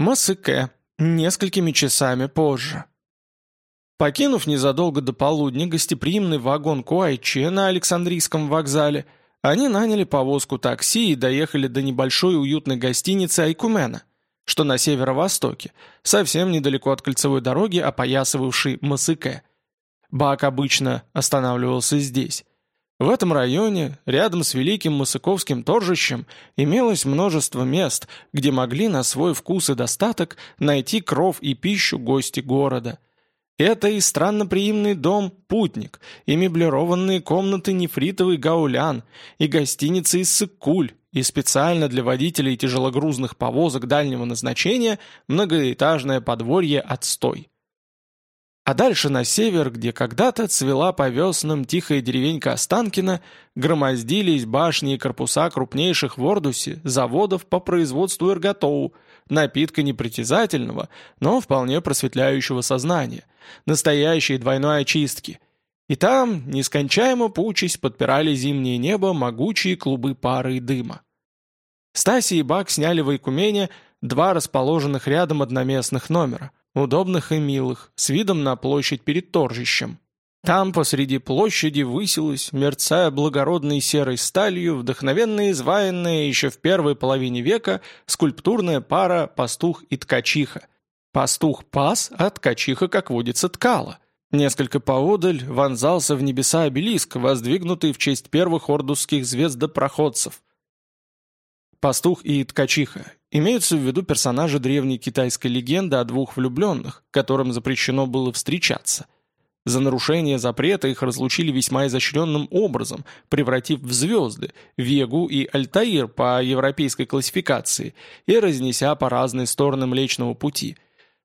Масыке. Несколькими часами позже. Покинув незадолго до полудня гостеприимный вагон Куайче на Александрийском вокзале, они наняли повозку такси и доехали до небольшой уютной гостиницы Айкумена, что на северо-востоке, совсем недалеко от кольцевой дороги, опоясывавшей Масыке. Бак обычно останавливался здесь. В этом районе, рядом с Великим Масыковским торжищем, имелось множество мест, где могли на свой вкус и достаток найти кров и пищу гости города. Это и странноприимный дом «Путник», и меблированные комнаты «Нефритовый гаулян», и гостиница «Иссык-Куль», и специально для водителей тяжелогрузных повозок дальнего назначения многоэтажное подворье «Отстой». А дальше на север, где когда-то цвела по веснам тихая деревенька Останкина, громоздились башни и корпуса крупнейших в Ордусе заводов по производству эрготоу, напитка непритязательного, но вполне просветляющего сознания, настоящей двойной очистки. И там, нескончаемо пучись, подпирали зимнее небо могучие клубы пары и дыма. Стаси и Бак сняли в Айкумене два расположенных рядом одноместных номера – удобных и милых, с видом на площадь перед торжищем. Там посреди площади высилась, мерцая благородной серой сталью, вдохновенно изваянная еще в первой половине века скульптурная пара пастух и ткачиха. Пастух пас, а ткачиха, как водится, ткала. Несколько поодаль вонзался в небеса обелиск, воздвигнутый в честь первых ордусских звездопроходцев. Пастух и ткачиха Имеются в виду персонажи древней китайской легенды о двух влюбленных, которым запрещено было встречаться. За нарушение запрета их разлучили весьма изощренным образом, превратив в звезды, Вегу и Альтаир по европейской классификации и разнеся по разные стороны Млечного Пути.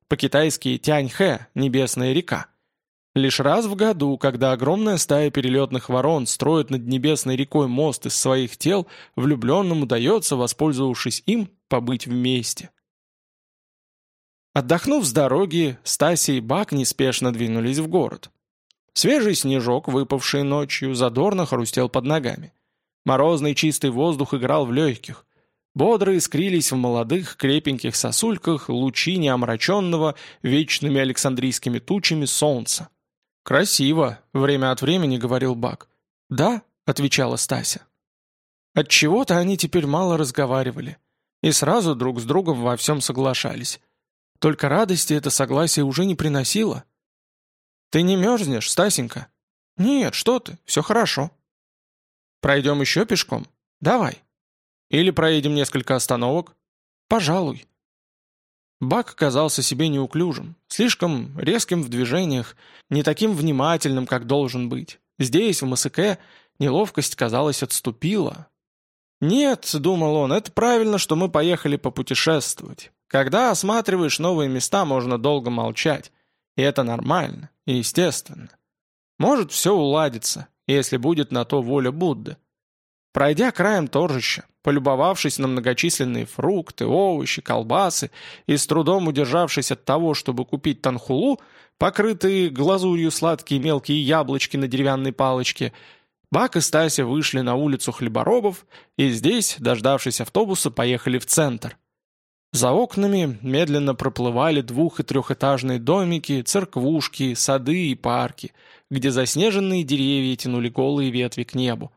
По-китайски Тяньхэ – небесная река. Лишь раз в году, когда огромная стая перелетных ворон строит над небесной рекой мост из своих тел, влюбленным удается, воспользовавшись им, побыть вместе. Отдохнув с дороги, Стаси и Бак неспешно двинулись в город. Свежий снежок, выпавший ночью, задорно хрустел под ногами. Морозный чистый воздух играл в легких. Бодро искрились в молодых крепеньких сосульках лучи неомраченного вечными александрийскими тучами солнца. «Красиво», — время от времени говорил Бак. «Да», — отвечала Стася. Отчего-то они теперь мало разговаривали и сразу друг с другом во всем соглашались. Только радости это согласие уже не приносило. «Ты не мерзнешь, Стасенька?» «Нет, что ты, все хорошо». «Пройдем еще пешком?» «Давай». «Или проедем несколько остановок?» «Пожалуй». Бак казался себе неуклюжим, слишком резким в движениях, не таким внимательным, как должен быть. Здесь, в Масыке, неловкость, казалось, отступила. «Нет», — думал он, — «это правильно, что мы поехали попутешествовать. Когда осматриваешь новые места, можно долго молчать. И это нормально и естественно. Может, все уладится, если будет на то воля Будды. Пройдя краем торжища, полюбовавшись на многочисленные фрукты, овощи, колбасы и с трудом удержавшись от того, чтобы купить танхулу, покрытые глазурью сладкие мелкие яблочки на деревянной палочке, Бак и Стася вышли на улицу хлеборобов и здесь, дождавшись автобуса, поехали в центр. За окнами медленно проплывали двух- и трехэтажные домики, церквушки, сады и парки, где заснеженные деревья тянули голые ветви к небу.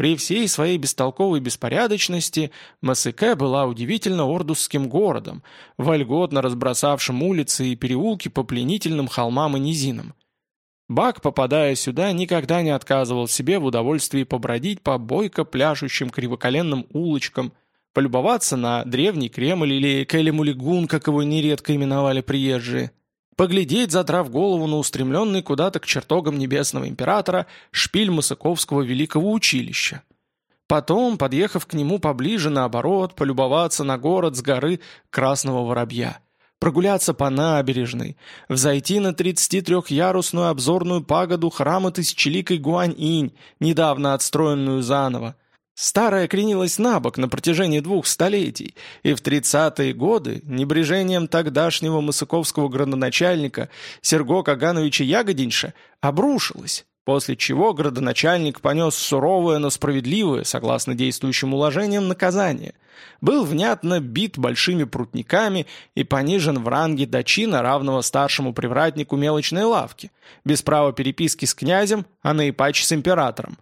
При всей своей бестолковой беспорядочности Масыке была удивительно ордусским городом, вольготно разбросавшим улицы и переулки по пленительным холмам и низинам. Бак, попадая сюда, никогда не отказывал себе в удовольствии побродить по бойко пляшущим кривоколенным улочкам, полюбоваться на древний Кремль или Келемулигун, как его нередко именовали приезжие, поглядеть, задрав голову на устремленный куда-то к чертогам небесного императора шпиль Масаковского великого училища. Потом, подъехав к нему поближе, наоборот, полюбоваться на город с горы Красного Воробья. Прогуляться по набережной, взойти на 33-ярусную обзорную пагоду храма Тысячеликой Гуань-Инь, недавно отстроенную заново, Старая кренилась на бок на протяжении двух столетий, и в 30-е годы небрежением тогдашнего мысыковского градоначальника Серго Кагановича Ягодинша обрушилась, после чего градоначальник понес суровое, но справедливое, согласно действующим уложениям, наказание. Был внятно бит большими прутниками и понижен в ранге до чина, равного старшему привратнику мелочной лавки, без права переписки с князем, а наипаче с императором.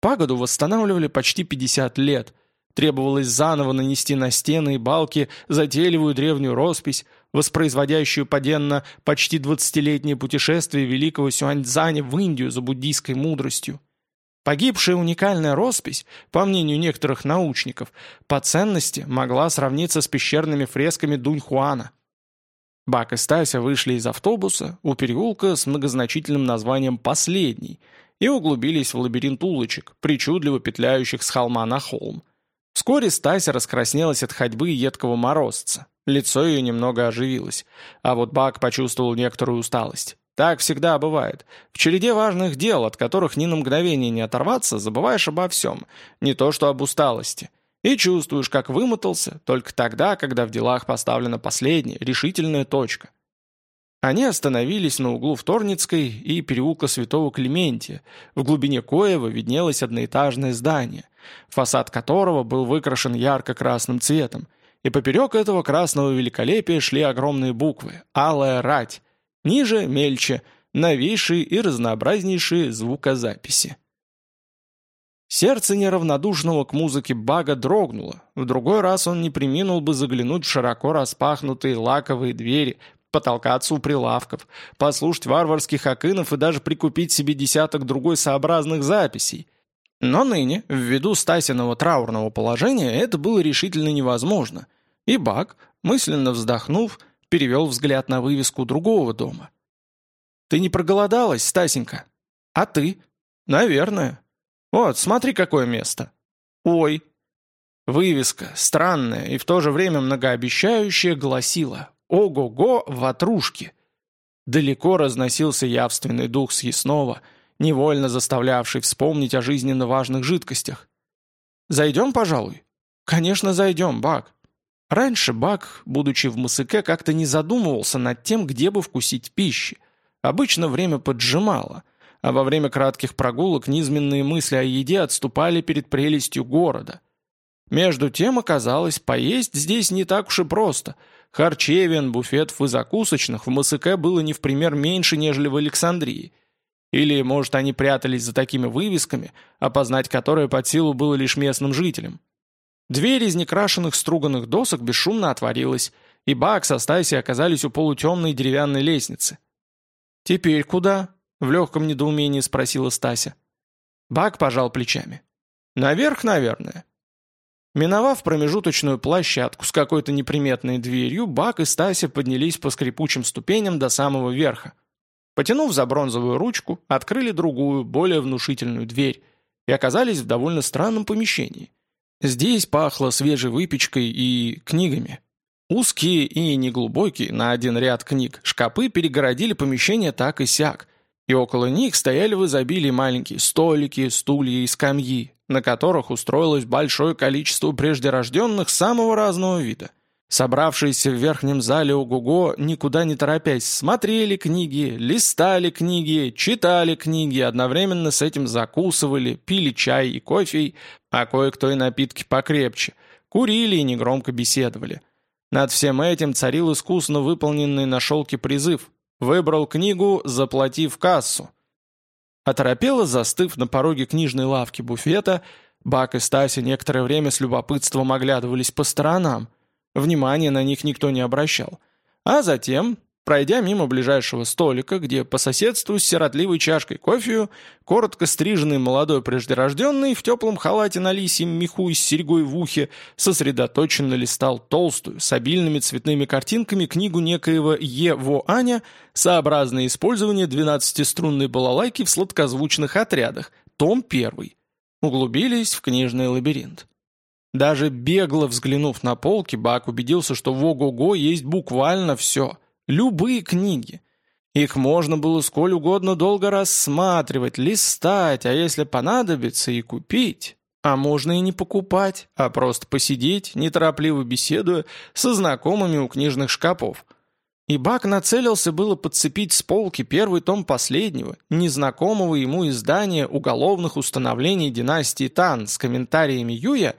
Пагоду восстанавливали почти 50 лет. Требовалось заново нанести на стены и балки затейливую древнюю роспись, воспроизводящую поденно почти 20-летнее путешествие великого Сюаньцзаня в Индию за буддийской мудростью. Погибшая уникальная роспись, по мнению некоторых научников, по ценности могла сравниться с пещерными фресками Дуньхуана. Бак и Стася вышли из автобуса у переулка с многозначительным названием «Последний» и углубились в лабиринт улочек, причудливо петляющих с холма на холм. Вскоре Стася раскраснелась от ходьбы едкого морозца. Лицо ее немного оживилось. А вот Бак почувствовал некоторую усталость. Так всегда бывает. В череде важных дел, от которых ни на мгновение не оторваться, забываешь обо всем. Не то что об усталости. И чувствуешь, как вымотался, только тогда, когда в делах поставлена последняя, решительная точка. Они остановились на углу Вторницкой и переулка Святого Клементия, в глубине коего виднелось одноэтажное здание, фасад которого был выкрашен ярко-красным цветом, и поперек этого красного великолепия шли огромные буквы «Алая рать», ниже – мельче, новейшие и разнообразнейшие звукозаписи. Сердце неравнодушного к музыке Бага дрогнуло. В другой раз он не приминул бы заглянуть в широко распахнутые лаковые двери, потолкаться у прилавков, послушать варварских акынов и даже прикупить себе десяток другой сообразных записей. Но ныне, ввиду Стасиного траурного положения, это было решительно невозможно. И Бак, мысленно вздохнув, перевел взгляд на вывеску другого дома. «Ты не проголодалась, Стасенька? А ты?» «Наверное. Вот, смотри, какое место». «Ой». Вывеска, странная и в то же время многообещающая, гласила Ого-го, ватрушки! Далеко разносился явственный дух съестного, невольно заставлявший вспомнить о жизненно важных жидкостях. «Зайдем, пожалуй?» «Конечно, зайдем, Бак». Раньше Бак, будучи в Масыке, как-то не задумывался над тем, где бы вкусить пищи. Обычно время поджимало, а во время кратких прогулок низменные мысли о еде отступали перед прелестью города. Между тем оказалось, поесть здесь не так уж и просто – Харчевин, буфетов и закусочных в Масыке было не в пример меньше, нежели в Александрии. Или, может, они прятались за такими вывесками, опознать которые под силу было лишь местным жителям. Дверь из некрашенных струганных досок бесшумно отворилась, и Бак со Стаси оказались у полутемной деревянной лестницы. «Теперь куда?» — в легком недоумении спросила Стася. Бак пожал плечами. «Наверх, наверное. Миновав промежуточную площадку с какой-то неприметной дверью, Бак и Стася поднялись по скрипучим ступеням до самого верха. Потянув за бронзовую ручку, открыли другую, более внушительную дверь и оказались в довольно странном помещении. Здесь пахло свежей выпечкой и книгами. Узкие и неглубокие на один ряд книг шкапы перегородили помещение так и сяк, и около них стояли в изобилии маленькие столики, стулья и скамьи, на которых устроилось большое количество преждерожденных самого разного вида. Собравшиеся в верхнем зале Ого-Го, никуда не торопясь, смотрели книги, листали книги, читали книги, одновременно с этим закусывали, пили чай и кофе, а кое-кто и напитки покрепче, курили и негромко беседовали. Над всем этим царил искусно выполненный на шелке призыв «Выбрал книгу, заплатив кассу». Оторопело застыв на пороге книжной лавки буфета, Бак и Стася некоторое время с любопытством оглядывались по сторонам. Внимания на них никто не обращал. А затем, Пройдя мимо ближайшего столика, где по соседству с сиротливой чашкой кофею, коротко стриженный молодой преждерожденный в теплом халате на лисьем меху и с серьгой в ухе сосредоточенно листал толстую, с обильными цветными картинками книгу некоего Е. Во Аня «Сообразное использование двенадцатиструнной балалайки в сладкозвучных отрядах», том 1. Углубились в книжный лабиринт. Даже бегло взглянув на полки, Бак убедился, что в Ого-Го есть буквально все – Любые книги. Их можно было сколь угодно долго рассматривать, листать, а если понадобится и купить. А можно и не покупать, а просто посидеть, неторопливо беседуя со знакомыми у книжных шкафов. и Бак нацелился было подцепить с полки первый том последнего, незнакомого ему издания уголовных установлений династии Тан с комментариями Юя,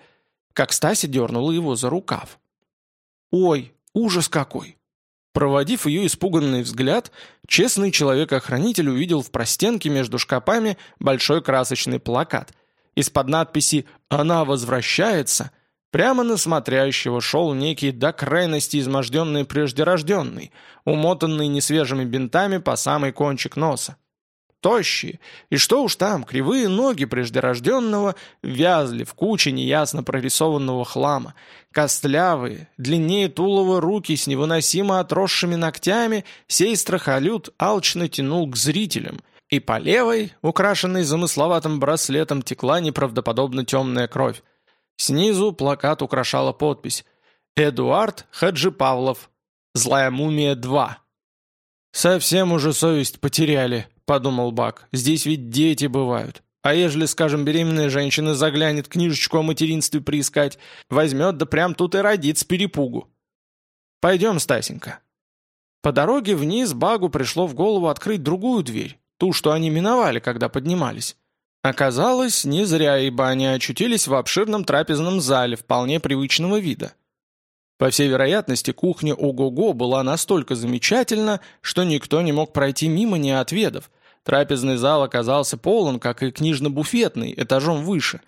как Стася дернула его за рукав. «Ой, ужас какой!» Проводив ее испуганный взгляд, честный человек-охранитель увидел в простенке между шкафами большой красочный плакат. Из-под надписи «Она возвращается» Прямо на смотрящего шел некий до крайности изможденный преждерожденный, умотанный несвежими бинтами по самый кончик носа. Тощие, и что уж там, кривые ноги преждерожденного вязли в куче неясно прорисованного хлама, костлявые, длиннее тулова руки с невыносимо отросшими ногтями, сей страхолюд алчно тянул к зрителям, и по левой, украшенной замысловатым браслетом, текла неправдоподобно темная кровь. Снизу плакат украшала подпись «Эдуард Хаджипавлов. Злая мумия 2». «Совсем уже совесть потеряли», — подумал Бак. «Здесь ведь дети бывают. А ежели, скажем, беременная женщина заглянет книжечку о материнстве приискать, возьмет да прям тут и родит с перепугу. Пойдем, Стасенька». По дороге вниз Багу пришло в голову открыть другую дверь, ту, что они миновали, когда поднимались. Оказалось, не зря, ибо они очутились в обширном трапезном зале вполне привычного вида. По всей вероятности, кухня Ого-Го была настолько замечательна, что никто не мог пройти мимо, не отведав. Трапезный зал оказался полон, как и книжно-буфетный, этажом выше.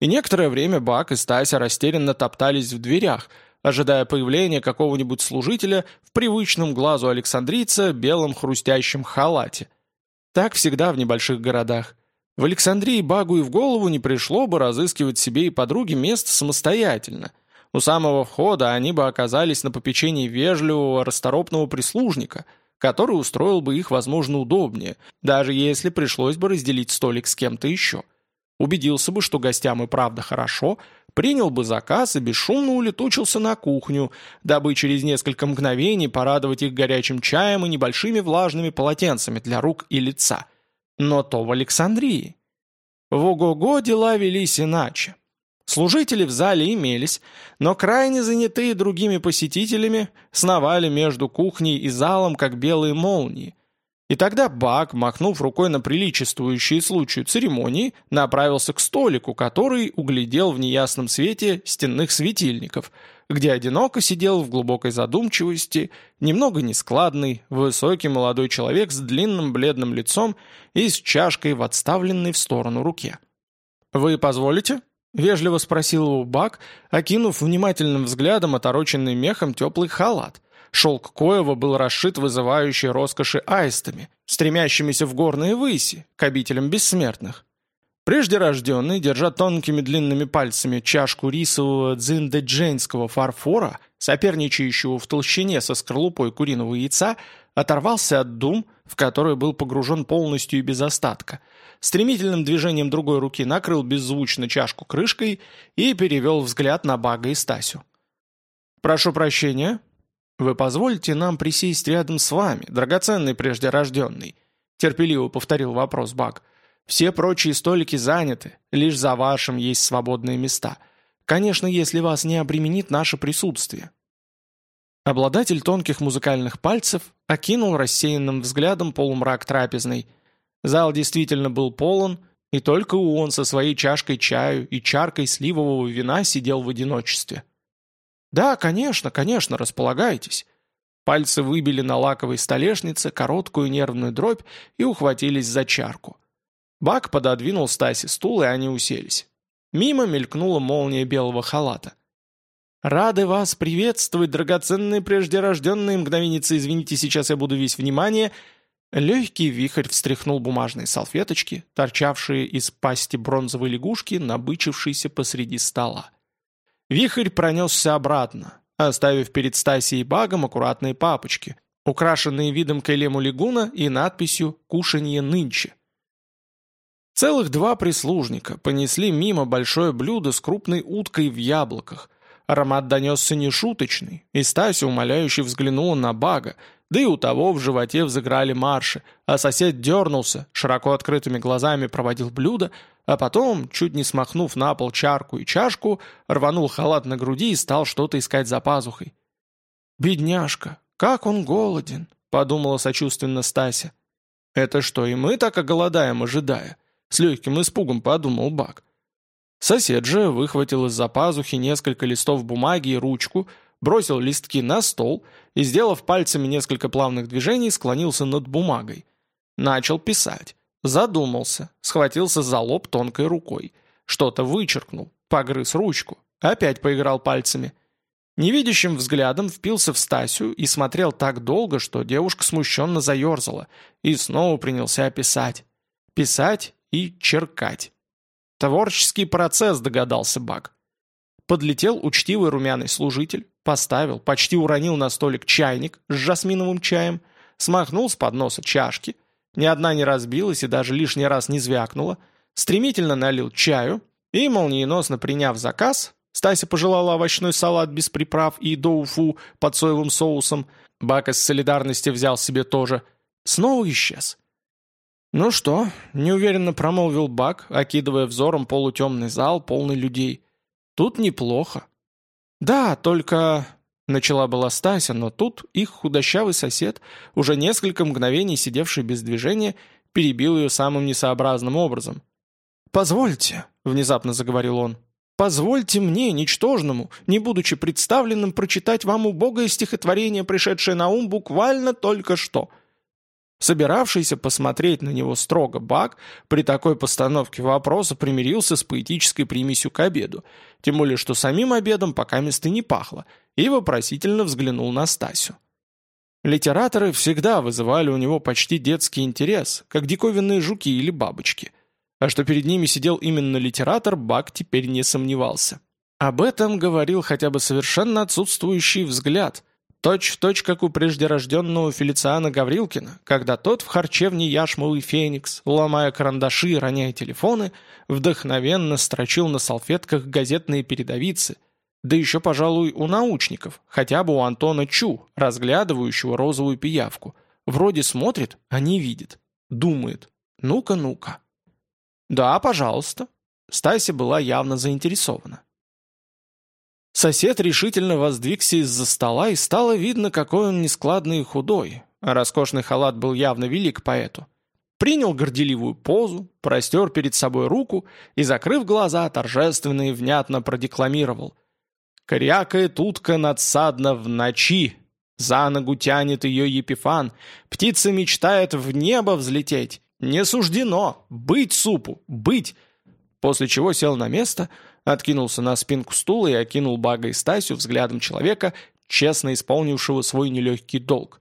И некоторое время Бак и Стася растерянно топтались в дверях, ожидая появления какого-нибудь служителя в привычном глазу Александрийца белом хрустящем халате. Так всегда в небольших городах. В Александрии Багу и в голову не пришло бы разыскивать себе и подруги место самостоятельно. У самого входа они бы оказались на попечении вежливого, расторопного прислужника, который устроил бы их, возможно, удобнее, даже если пришлось бы разделить столик с кем-то еще. Убедился бы, что гостям и правда хорошо, принял бы заказ и бесшумно улетучился на кухню, дабы через несколько мгновений порадовать их горячим чаем и небольшими влажными полотенцами для рук и лица – но то в Александрии. В Ого-Го дела велись иначе. Служители в зале имелись, но крайне занятые другими посетителями сновали между кухней и залом, как белые молнии. И тогда Бак, махнув рукой на приличествующие случаю церемонии, направился к столику, который углядел в неясном свете стенных светильников – где одиноко сидел в глубокой задумчивости, немного нескладный, высокий молодой человек с длинным бледным лицом и с чашкой в отставленной в сторону руке. «Вы позволите?» — вежливо спросил его Бак, окинув внимательным взглядом отороченный мехом теплый халат. Шелк Коева был расшит вызывающей роскоши аистами, стремящимися в горные выси, к обителям бессмертных. Прежде рожденный, держа тонкими длинными пальцами чашку рисового дзиндеджейнского фарфора, соперничающего в толщине со скорлупой куриного яйца, оторвался от дум, в который был погружен полностью и без остатка. Стремительным движением другой руки накрыл беззвучно чашку крышкой и перевел взгляд на Бага и Стасю. «Прошу прощения. Вы позволите нам присесть рядом с вами, драгоценный прежде рожденный?» терпеливо повторил вопрос Баг. – все прочие столики заняты, лишь за вашим есть свободные места. Конечно, если вас не обременит наше присутствие». Обладатель тонких музыкальных пальцев окинул рассеянным взглядом полумрак трапезной. Зал действительно был полон, и только он со своей чашкой чаю и чаркой сливового вина сидел в одиночестве. «Да, конечно, конечно, располагайтесь». Пальцы выбили на лаковой столешнице короткую нервную дробь и ухватились за чарку. Бак пододвинул Стасе стул, и они уселись. Мимо мелькнула молния белого халата. «Рады вас приветствовать, драгоценные преждерожденные мгновеницы, извините, сейчас я буду весь внимание». Легкий вихрь встряхнул бумажные салфеточки, торчавшие из пасти бронзовой лягушки, набычившейся посреди стола. Вихрь пронесся обратно, оставив перед Стасией Багом аккуратные папочки, украшенные видом Кайлему Лигуна и надписью «Кушанье нынче». Целых два прислужника понесли мимо большое блюдо с крупной уткой в яблоках. Аромат донесся нешуточный, и Стася умоляюще взглянула на Бага, да и у того в животе взыграли марши, а сосед дернулся, широко открытыми глазами проводил блюдо, а потом, чуть не смахнув на пол чарку и чашку, рванул халат на груди и стал что-то искать за пазухой. «Бедняжка! «Как он голоден!» — подумала сочувственно Стася. «Это что, и мы так оголодаем, ожидая?» С легким испугом подумал Бак. Сосед же выхватил из-за пазухи несколько листов бумаги и ручку, бросил листки на стол и, сделав пальцами несколько плавных движений, склонился над бумагой. Начал писать. Задумался, схватился за лоб тонкой рукой. Что-то вычеркнул, погрыз ручку, опять поиграл пальцами. Невидящим взглядом впился в Стасю и смотрел так долго, что девушка смущенно заерзала, и снова принялся писать. Писать и черкать. Творческий процесс, догадался Бак. Подлетел учтивый румяный служитель, поставил, почти уронил на столик чайник с жасминовым чаем, смахнул с подноса чашки, ни одна не разбилась и даже лишний раз не звякнула, стремительно налил чаю и, молниеносно приняв заказ, Стася пожелала овощной салат без приправ и доуфу под соевым соусом, Бак из солидарности взял себе тоже, снова исчез. «Ну что?» – неуверенно промолвил Бак, окидывая взором полутемный зал, полный людей. «Тут неплохо». «Да, только...» – начала была Стася, но тут их худощавый сосед, уже несколько мгновений сидевший без движения, перебил ее самым несообразным образом. «Позвольте», — внезапно заговорил он, — «позвольте мне, ничтожному, не будучи представленным, прочитать вам убогое стихотворение, пришедшее на ум буквально только что». Собиравшийся посмотреть на него строго Бак при такой постановке вопроса примирился с поэтической примесью к обеду, тем более что самим обедом пока места не пахло, и вопросительно взглянул на Стасю. Литераторы всегда вызывали у него почти детский интерес, как диковинные жуки или бабочки. А что перед ними сидел именно литератор, Бак теперь не сомневался. Об этом говорил хотя бы совершенно отсутствующий взгляд, точь в точь, как у преждерожденного Фелициана Гаврилкина, когда тот в харчевне яшмовый феникс, ломая карандаши и роняя телефоны, вдохновенно строчил на салфетках газетные передовицы, да еще, пожалуй, у научников, хотя бы у Антона Чу, разглядывающего розовую пиявку. Вроде смотрит, а не видит. Думает. Ну-ка, ну-ка. «Да, пожалуйста». Стася была явно заинтересована. Сосед решительно воздвигся из-за стола, и стало видно, какой он нескладный и худой, а роскошный халат был явно велик поэту. Принял горделивую позу, простер перед собой руку и, закрыв глаза, торжественно и внятно продекламировал. «Корякает утка надсадно в ночи, за ногу тянет ее Епифан, птица мечтает в небо взлететь, не суждено! Быть супу! Быть!» После чего сел на место, откинулся на спинку стула и окинул Бага и Стасю взглядом человека, честно исполнившего свой нелегкий долг.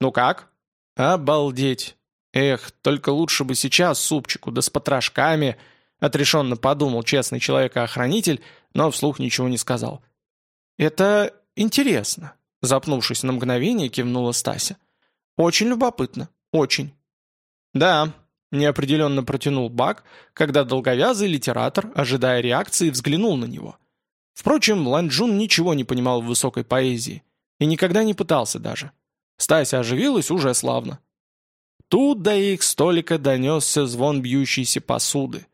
«Ну как?» «Обалдеть! Эх, только лучше бы сейчас супчику, да с потрошками!» Отрешенно подумал честный человек-охранитель, но вслух ничего не сказал. «Это интересно», — запнувшись на мгновение, кивнула Стася. «Очень любопытно, очень». «Да», — неопределенно протянул Бак, когда долговязый литератор, ожидая реакции, взглянул на него. Впрочем, Ланчжун ничего не понимал в высокой поэзии и никогда не пытался даже. Стася оживилась уже славно. Тут до их столика донесся звон бьющейся посуды.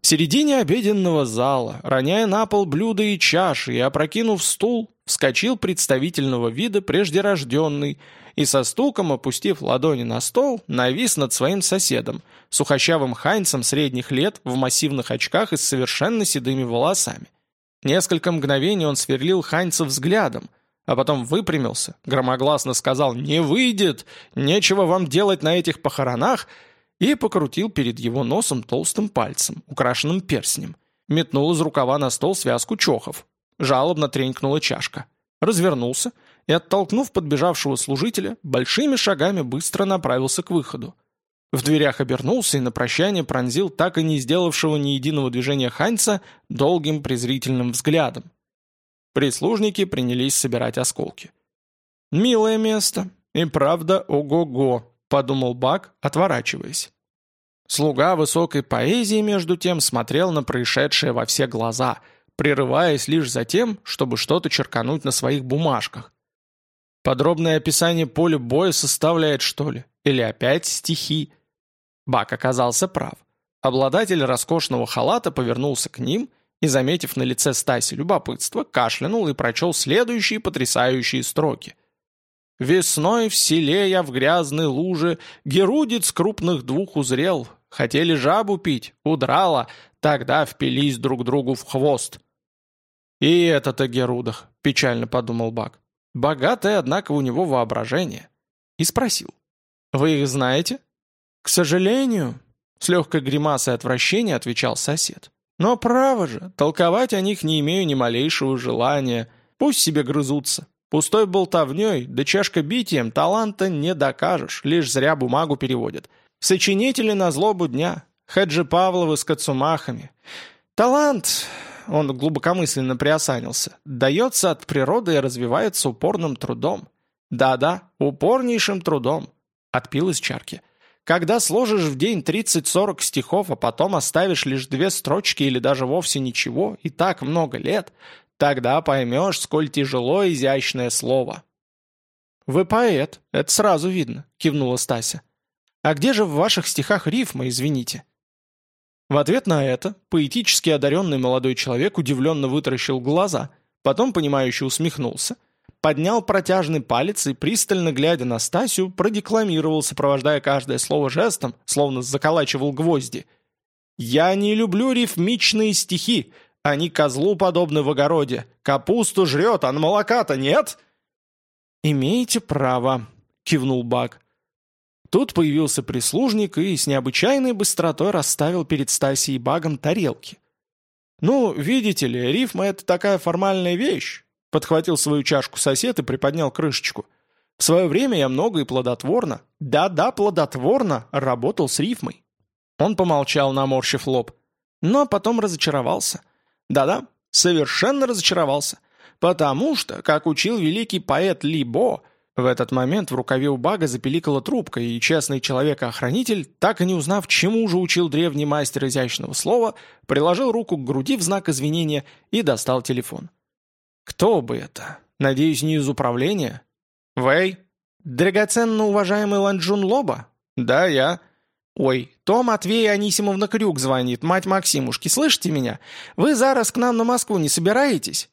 В середине обеденного зала, роняя на пол блюда и чаши и опрокинув стул, вскочил представительного вида преждерожденный и со стуком, опустив ладони на стол, навис над своим соседом, сухощавым хайнцем средних лет в массивных очках и с совершенно седыми волосами. Несколько мгновений он сверлил Хайнца взглядом, а потом выпрямился, громогласно сказал «Не выйдет! Нечего вам делать на этих похоронах!» и покрутил перед его носом толстым пальцем, украшенным перстнем. Метнул из рукава на стол связку чохов. Жалобно тренькнула чашка. Развернулся — и, оттолкнув подбежавшего служителя, большими шагами быстро направился к выходу. В дверях обернулся и на прощание пронзил так и не сделавшего ни единого движения Ханьца долгим презрительным взглядом. Прислужники принялись собирать осколки. «Милое место, и правда ого-го», — подумал Бак, отворачиваясь. Слуга высокой поэзии, между тем, смотрел на происшедшее во все глаза, прерываясь лишь за тем, чтобы что-то черкануть на своих бумажках, Подробное описание поля боя составляет, что ли? Или опять стихи? Бак оказался прав. Обладатель роскошного халата повернулся к ним и, заметив на лице Стаси любопытство, кашлянул и прочел следующие потрясающие строки. Весной в селе я в грязной луже, Герудец крупных двух узрел. Хотели жабу пить, удрала, Тогда впились друг другу в хвост. «И это-то Герудах», — печально подумал Бак. «Богатое, однако, у него воображение». И спросил. «Вы их знаете?» «К сожалению», — с легкой гримасой отвращения отвечал сосед. «Но право же, толковать о них не имею ни малейшего желания. Пусть себе грызутся. Пустой болтовней, да чашка битием таланта не докажешь, лишь зря бумагу переводят. Сочинители на злобу дня, Хаджи Павловы с Кацумахами. Талант, он глубокомысленно приосанился, дается от природы и развивается упорным трудом. Да-да, упорнейшим трудом. Отпил из чарки. Когда сложишь в день 30-40 стихов, а потом оставишь лишь две строчки или даже вовсе ничего, и так много лет, тогда поймешь, сколь тяжело изящное слово. «Вы поэт, это сразу видно», — кивнула Стася. «А где же в ваших стихах рифма, извините?» В ответ на это поэтически одаренный молодой человек удивленно вытаращил глаза, потом, понимающе усмехнулся, поднял протяжный палец и, пристально глядя на Стасю, продекламировал, сопровождая каждое слово жестом, словно заколачивал гвозди. «Я не люблю рифмичные стихи, они козлу подобны в огороде. Капусту жрет, а молока-то нет!» «Имеете право», — кивнул Бак. Тут появился прислужник и с необычайной быстротой расставил перед Стасией Багом тарелки. «Ну, видите ли, рифма — это такая формальная вещь», — подхватил свою чашку сосед и приподнял крышечку. «В свое время я много и плодотворно, да-да, плодотворно, работал с рифмой». Он помолчал, наморщив лоб, но потом разочаровался. Да-да, совершенно разочаровался, потому что, как учил великий поэт Либо, в этот момент в рукаве у Бага запеликала трубка, и честный человек-охранитель, так и не узнав, чему же учил древний мастер изящного слова, приложил руку к груди в знак извинения и достал телефон. «Кто бы это? Надеюсь, не из управления?» «Вэй? Драгоценно уважаемый Ланджун Лоба?» «Да, я». «Ой, то Матвей Анисимовна Крюк звонит, мать Максимушки, слышите меня? Вы зараз к нам на Москву не собираетесь?»